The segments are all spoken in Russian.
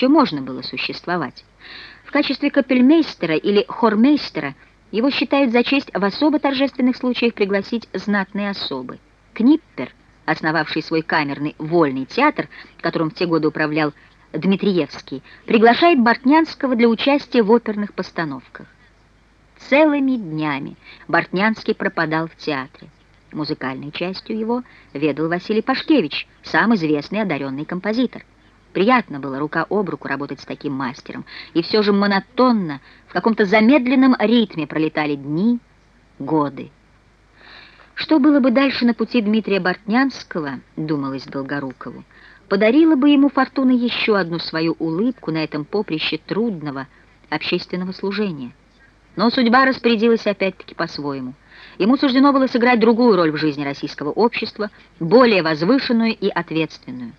еще можно было существовать. В качестве капельмейстера или хормейстера его считают за честь в особо торжественных случаях пригласить знатные особы. Книппер, основавший свой камерный вольный театр, которым в те годы управлял Дмитриевский, приглашает Бортнянского для участия в оперных постановках. Целыми днями Бортнянский пропадал в театре. Музыкальной частью его ведал Василий Пашкевич, сам известный одаренный композитор. Приятно было рука об руку работать с таким мастером, и все же монотонно, в каком-то замедленном ритме пролетали дни, годы. Что было бы дальше на пути Дмитрия Бортнянского, думалось Долгорукову, подарила бы ему фортуна еще одну свою улыбку на этом поприще трудного общественного служения. Но судьба распорядилась опять-таки по-своему. Ему суждено было сыграть другую роль в жизни российского общества, более возвышенную и ответственную.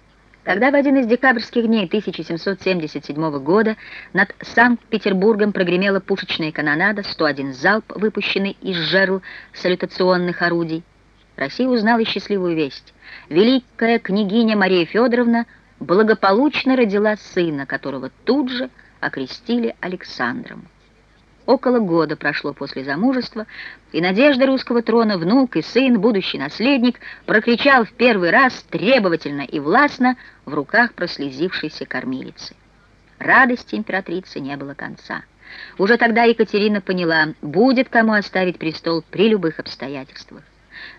Когда в один из декабрьских дней 1777 года над Санкт-Петербургом прогремела пушечная канонада, 101 залп, выпущенный из жерл салютационных орудий, Россия узнала счастливую весть. Великая княгиня Мария Федоровна благополучно родила сына, которого тут же окрестили Александром. Около года прошло после замужества, и надежда русского трона, внук и сын, будущий наследник, прокричал в первый раз требовательно и властно в руках прослезившейся кормилицы. Радости императрицы не было конца. Уже тогда Екатерина поняла, будет кому оставить престол при любых обстоятельствах.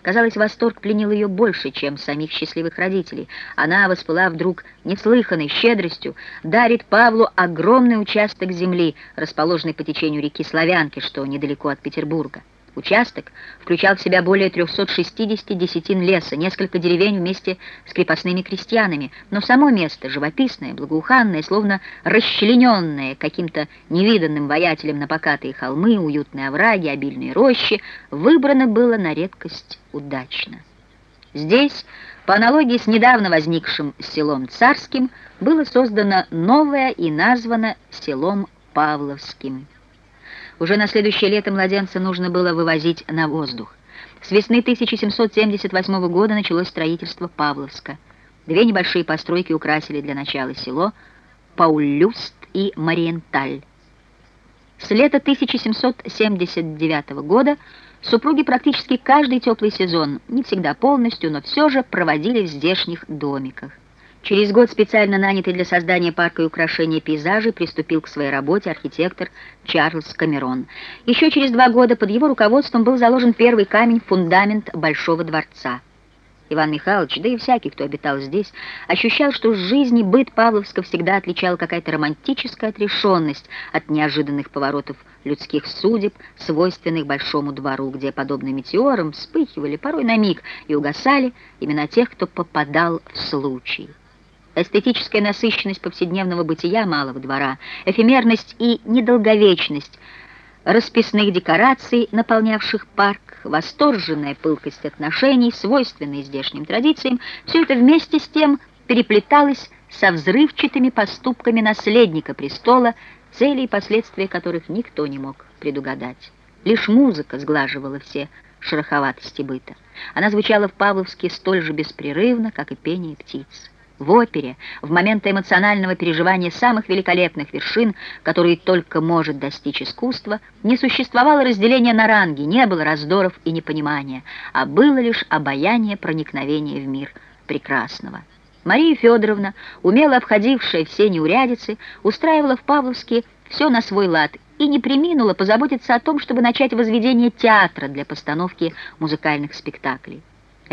Казалось, восторг пленил ее больше, чем самих счастливых родителей. Она, воспылав вдруг неслыханной щедростью, дарит Павлу огромный участок земли, расположенный по течению реки Славянки, что недалеко от Петербурга. Участок включал в себя более 360 десятин леса, несколько деревень вместе с крепостными крестьянами, но само место, живописное, благоуханное, словно расчлененное каким-то невиданным воятелем на покатые холмы, уютные овраги, обильные рощи, выбрано было на редкость удачно. Здесь, по аналогии с недавно возникшим селом Царским, было создано новое и названо селом Павловским. Уже на следующее лето младенца нужно было вывозить на воздух. С весны 1778 года началось строительство Павловска. Две небольшие постройки украсили для начала село Паулюст и Мариенталь. С лета 1779 года супруги практически каждый теплый сезон, не всегда полностью, но все же проводили в здешних домиках. Через год специально нанятый для создания парка и украшения пейзажей приступил к своей работе архитектор Чарльз Камерон. Еще через два года под его руководством был заложен первый камень фундамент Большого дворца. Иван Михайлович, да и всякий, кто обитал здесь, ощущал, что жизнь быт Павловска всегда отличала какая-то романтическая отрешенность от неожиданных поворотов людских судеб, свойственных большому двору, где, подобно метеорам, вспыхивали порой на миг и угасали именно тех, кто попадал в случай. Эстетическая насыщенность повседневного бытия малого двора, эфемерность и недолговечность расписных декораций, наполнявших парк, восторженная пылкость отношений, свойственные здешним традициям, все это вместе с тем переплеталось со взрывчатыми поступками наследника престола, цели и последствия которых никто не мог предугадать. Лишь музыка сглаживала все шероховатости быта. Она звучала в Павловске столь же беспрерывно, как и пение птиц. В опере, в моменты эмоционального переживания самых великолепных вершин, которые только может достичь искусство, не существовало разделения на ранги, не было раздоров и непонимания, а было лишь обаяние проникновения в мир прекрасного. Мария Федоровна, умело обходившая все неурядицы, устраивала в Павловске все на свой лад и не приминула позаботиться о том, чтобы начать возведение театра для постановки музыкальных спектаклей.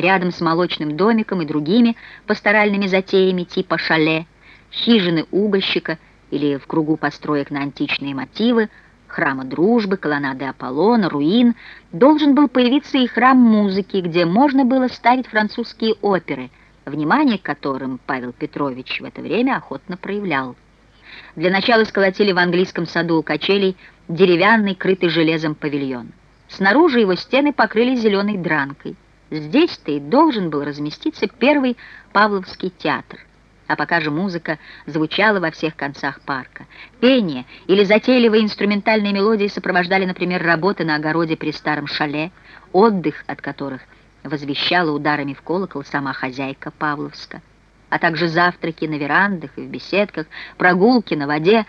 Рядом с молочным домиком и другими пасторальными затеями типа шале, хижины угольщика или в кругу построек на античные мотивы, храма дружбы, колоннады Аполлона, руин, должен был появиться и храм музыки, где можно было ставить французские оперы, внимание к которым Павел Петрович в это время охотно проявлял. Для начала сколотили в английском саду у качелей деревянный, крытый железом павильон. Снаружи его стены покрыли зеленой дранкой. Здесь-то и должен был разместиться первый Павловский театр. А пока же музыка звучала во всех концах парка. Пение или затейливые инструментальные мелодии сопровождали, например, работы на огороде при старом шале, отдых от которых возвещала ударами в колокол сама хозяйка Павловска. а также завтраки на верандах и в беседках, прогулки на воде.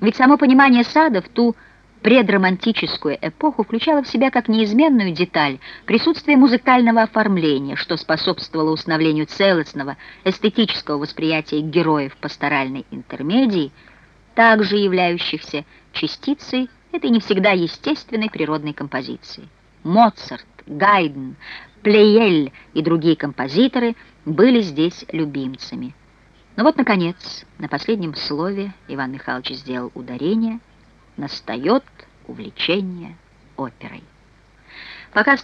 Ведь само понимание сада в ту предромантическую эпоху включало в себя как неизменную деталь присутствие музыкального оформления, что способствовало установлению целостного эстетического восприятия героев пасторальной интермедии, также являющихся частицей этой не всегда естественной природной композиции. Моцарт, Гайден, Плеель и другие композиторы были здесь любимцами. Но вот, наконец, на последнем слове Иван Михайлович сделал ударение, настает увлечение оперой. Пока